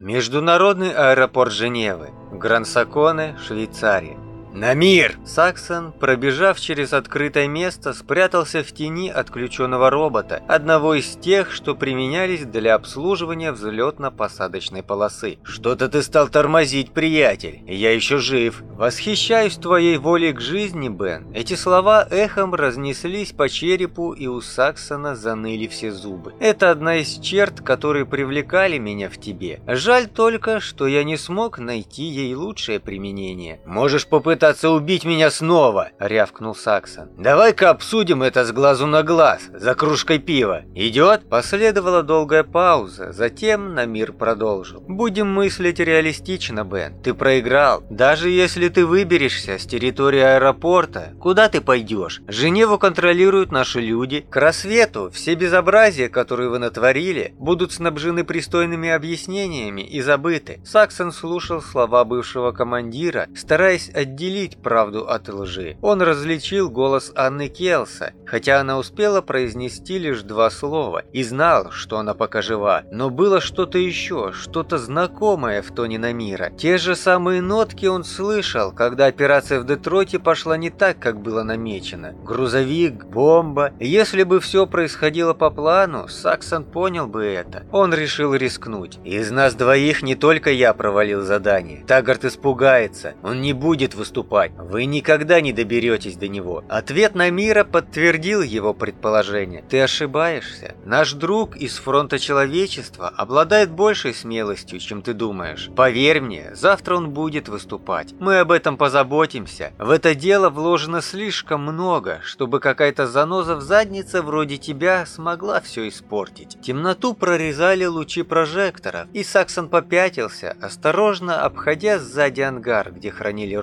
Международный аэропорт Женевы. Грансаконе, Швейцария. «На мир!» Саксон, пробежав через открытое место, спрятался в тени отключенного робота, одного из тех, что применялись для обслуживания взлетно-посадочной полосы. «Что-то ты стал тормозить, приятель. Я еще жив. Восхищаюсь твоей волей к жизни, Бен». Эти слова эхом разнеслись по черепу, и у Саксона заныли все зубы. Это одна из черт, которые привлекали меня в тебе. Жаль только, что я не смог найти ей лучшее применение. Можешь попытаться попытаться убить меня снова!» — рявкнул Саксон. «Давай-ка обсудим это с глазу на глаз, за кружкой пива. Идет?» Последовала долгая пауза, затем Намир продолжил. «Будем мыслить реалистично, Бен. Ты проиграл. Даже если ты выберешься с территории аэропорта, куда ты пойдешь? Женеву контролируют наши люди. К рассвету все безобразия, которые вы натворили, будут снабжены пристойными объяснениями и забыты». Саксон слушал слова бывшего командира, стараясь отделить отделить правду от лжи. Он различил голос Анны Келса, хотя она успела произнести лишь два слова, и знал, что она пока жива. Но было что-то еще, что-то знакомое в тоне Намира. Те же самые нотки он слышал, когда операция в Детройте пошла не так, как было намечено. Грузовик, бомба. Если бы все происходило по плану, Саксон понял бы это. Он решил рискнуть. Из нас двоих не только я провалил задание. Тагарт испугается. Он не будет выступать отступать. Вы никогда не доберетесь до него. Ответ на мира подтвердил его предположение. Ты ошибаешься. Наш друг из фронта человечества обладает большей смелостью, чем ты думаешь. Поверь мне, завтра он будет выступать. Мы об этом позаботимся. В это дело вложено слишком много, чтобы какая-то заноза в заднице вроде тебя смогла все испортить. Темноту прорезали лучи прожекторов, и Саксон попятился, осторожно обходя сзади ангар, где хранили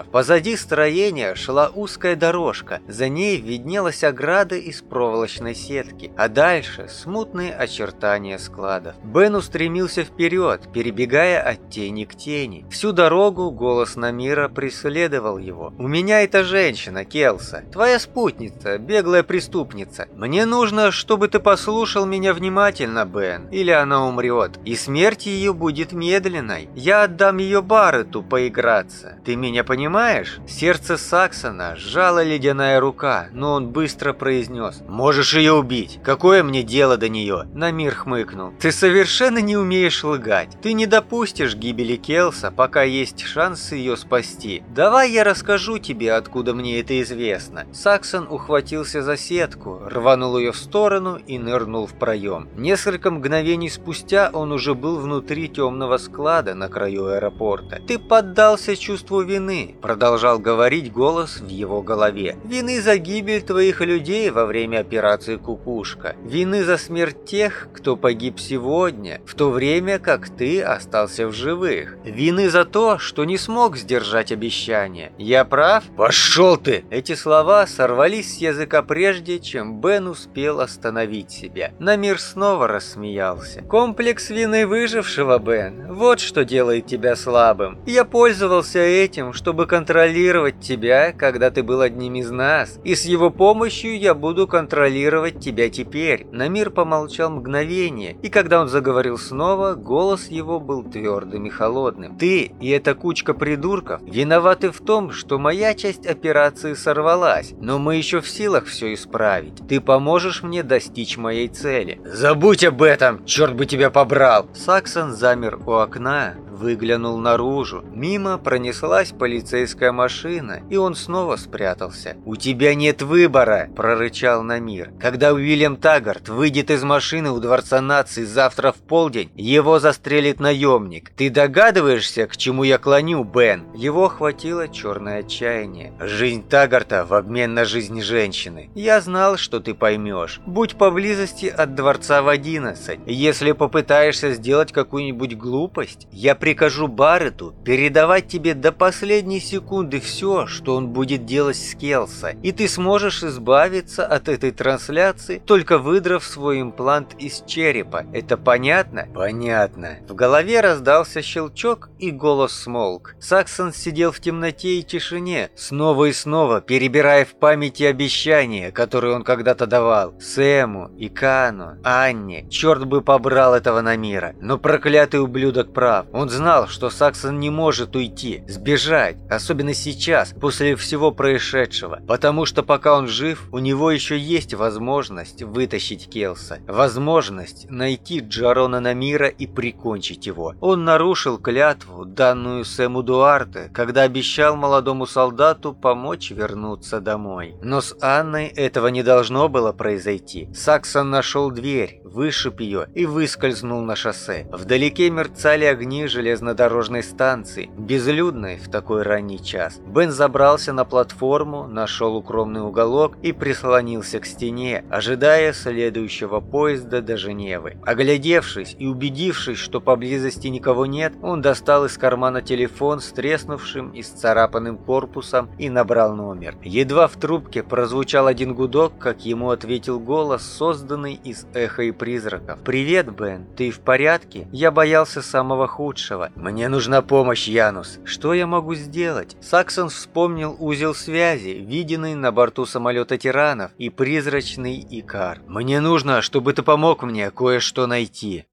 роботов. Позади строения шла узкая дорожка, за ней виднелась ограда из проволочной сетки, а дальше смутные очертания складов. Бен устремился вперед, перебегая от тени к тени. Всю дорогу голос Намира преследовал его. «У меня эта женщина, Келса, твоя спутница, беглая преступница. Мне нужно, чтобы ты послушал меня внимательно, Бен, или она умрет, и смерть ее будет медленной. Я отдам ее Баррету поиграться. Ты меня понимаешь?» Понимаешь, сердце Саксона сжала ледяная рука, но он быстро произнес «Можешь ее убить, какое мне дело до нее?» Намир хмыкнул «Ты совершенно не умеешь лгать, ты не допустишь гибели Келса, пока есть шанс ее спасти. Давай я расскажу тебе, откуда мне это известно». Саксон ухватился за сетку, рванул ее в сторону и нырнул в проем. Несколько мгновений спустя он уже был внутри темного склада на краю аэропорта. «Ты поддался чувству вины», продолжал говорить голос в его голове. «Вины за гибель твоих людей во время операции «Кукушка». Вины за смерть тех, кто погиб сегодня, в то время как ты остался в живых. Вины за то, что не смог сдержать обещание. Я прав? Пошел ты!» Эти слова сорвались с языка прежде, чем Бен успел остановить себя. Намир снова рассмеялся. «Комплекс вины выжившего, Бен. Вот что делает тебя слабым. Я пользовался этим, чтобы контролировать тебя, когда ты был одним из нас, и с его помощью я буду контролировать тебя теперь». Намир помолчал мгновение, и когда он заговорил снова, голос его был твердым и холодным. «Ты и эта кучка придурков виноваты в том, что моя часть операции сорвалась, но мы еще в силах все исправить. Ты поможешь мне достичь моей цели». «Забудь об этом, черт бы тебя побрал!» Саксон замер у окна, выглянул наружу. Мимо пронеслась полицейская машина, и он снова спрятался. «У тебя нет выбора!» – прорычал Намир. «Когда Уильям Таггарт выйдет из машины у Дворца наций завтра в полдень, его застрелит наемник. Ты догадываешься, к чему я клоню, Бен?» Его охватило черное отчаяние. «Жизнь Таггарта в обмен на жизнь женщины. Я знал, что ты поймешь. Будь поблизости от Дворца в одиннадцать. Если попытаешься сделать какую-нибудь глупость, я при прикажу Баррету передавать тебе до последней секунды все, что он будет делать с Келса, и ты сможешь избавиться от этой трансляции, только выдрав свой имплант из черепа. Это понятно? Понятно. В голове раздался щелчок, и голос смолк. Саксон сидел в темноте и тишине, снова и снова перебирая в памяти обещания, которые он когда-то давал. Сэму, Икану, Анне. Черт бы побрал этого Намира. Но проклятый ублюдок прав. Он знал, что Саксон не может уйти, сбежать, особенно сейчас, после всего происшедшего. Потому что пока он жив, у него еще есть возможность вытащить Келса. Возможность найти Джарона Намира и прикончить его. Он нарушил клятву, данную Сэму Дуарте, когда обещал молодому солдату помочь вернуться домой. Но с Анной этого не должно было произойти. Саксон нашел дверь, вышиб ее и выскользнул на шоссе. Вдалеке мерцали огни железнодорожной станции, безлюдной в такой ранний час. Бен забрался на платформу, нашел укромный уголок и прислонился к стене, ожидая следующего поезда до Женевы. Оглядевшись и убедившись, что поблизости никого нет, он достал из кармана телефон с треснувшим и сцарапанным корпусом и набрал номер. Едва в трубке прозвучал один гудок, как ему ответил голос, созданный из эха и призраков. «Привет, Бен, ты в порядке? Я боялся самого худшего. Мне нужна помощь, Янус. Что я могу сделать?» Саксон вспомнил узел связи, виденный на борту самолета тиранов, и призрачный Икар. «Мне нужно, чтобы ты помог мне кое-что найти».